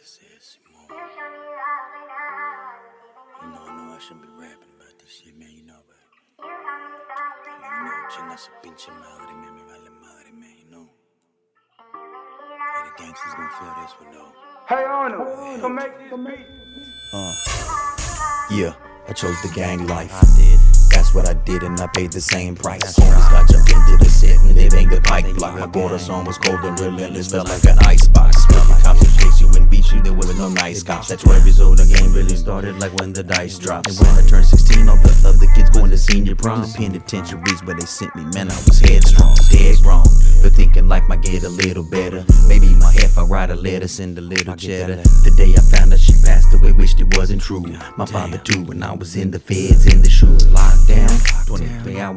this is, Simone. You know, I know I shouldn't be rapping about this shit, man. You know, but. You know, chinga su pinche madre, man. Me vale madre, man. You know. Hey, the gangsters gonna feel this one, though. Hey Arnold, come make this beat. Uh. Yeah, I chose the gang life. I did. That's what I did, and I paid the same price. That's Homies right. got jumped into the set, and they banged the pipe They block. My border gang. song was cold and relentless, felt like an ice That's where every the game really started, like when the dice dropped. And when I turned 16, all the other kids going to senior prom. The penitentiaries where they sent me, man, I was headstrong, dead wrong. But thinking life might get a little better. Maybe my half I write a letter, send a little cheddar. The day I found out she passed away, wished it wasn't true. My father too, when I was in the feds, in the SHU, locked down.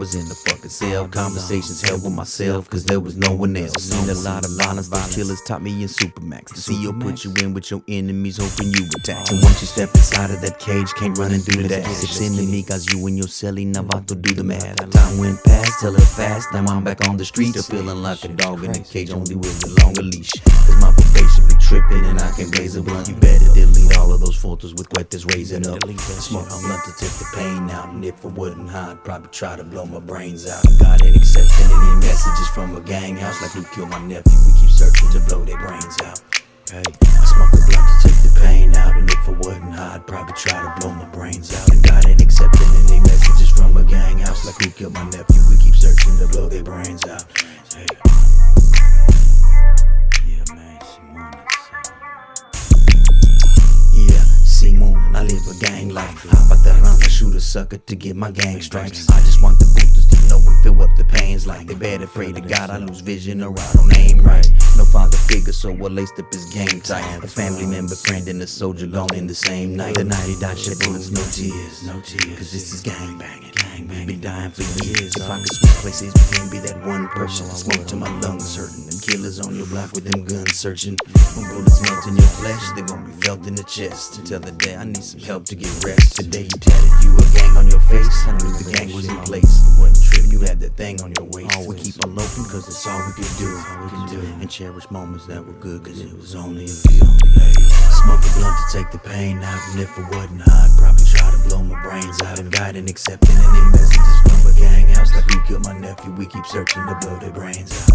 23 hours in the fucking cell. Conversations held with myself, cause there was no one else. Seen a lot of violence, the killers taught me in Supermax. The CEO put you in with your enemies, hoping you attack. And once you step inside of that cage, can't run and do that. Six enemigos, you and your celly, Navato do the math. Time went past, tell her fast, now I'm back on the street. Still feeling like a dog in a cage, only with a longer leash. Cause my tripping and I can blaze a blunt. You better delete all of those photos with Quetas raising up. Smoke a blunt to take the pain out. And if I wouldn't hide, probably try to blow my brains out. God ain't accepting any messages from a gang house like who killed my nephew. We keep searching to blow their brains out. Hey, I smoke a blunt to take the pain out. And if I wouldn't hide, probably try to blow my brains out. And God ain't gang life. Hop out the run, I shoot a sucker to get my gang stripes. I just want the boosters to know and feel what the pain's like. They better pray to God I lose vision or I don't aim right. No father figure, so I laced up his game tight. A family member, friend, and a soldier gone in the same night. The night he died, shed bullets, no tears, no tears. Cause this is gang banging, gang banging. Been dying for years. If I uh. could switch places, we can't be that one person. I smoke till my lungs hurting. Them killers on your block with them guns searching. When bullets melt in your flesh, they gon' be felt in the chest. Until the day I need some help to get rest. The day you tatted you a gang on your face, I knew the gang was in place. But wasn't tripping, you had that thing on your waist. We keep on loping cause it's all we could do. And cherish moments that were good cause it was only a few. Smoke a blunt to take the pain out, and if it wasn't hot, probably try to blow my brains out. And God ain't accepting any messages from a gang house like who killed my nephew. We keep searching to blow their. Brains out.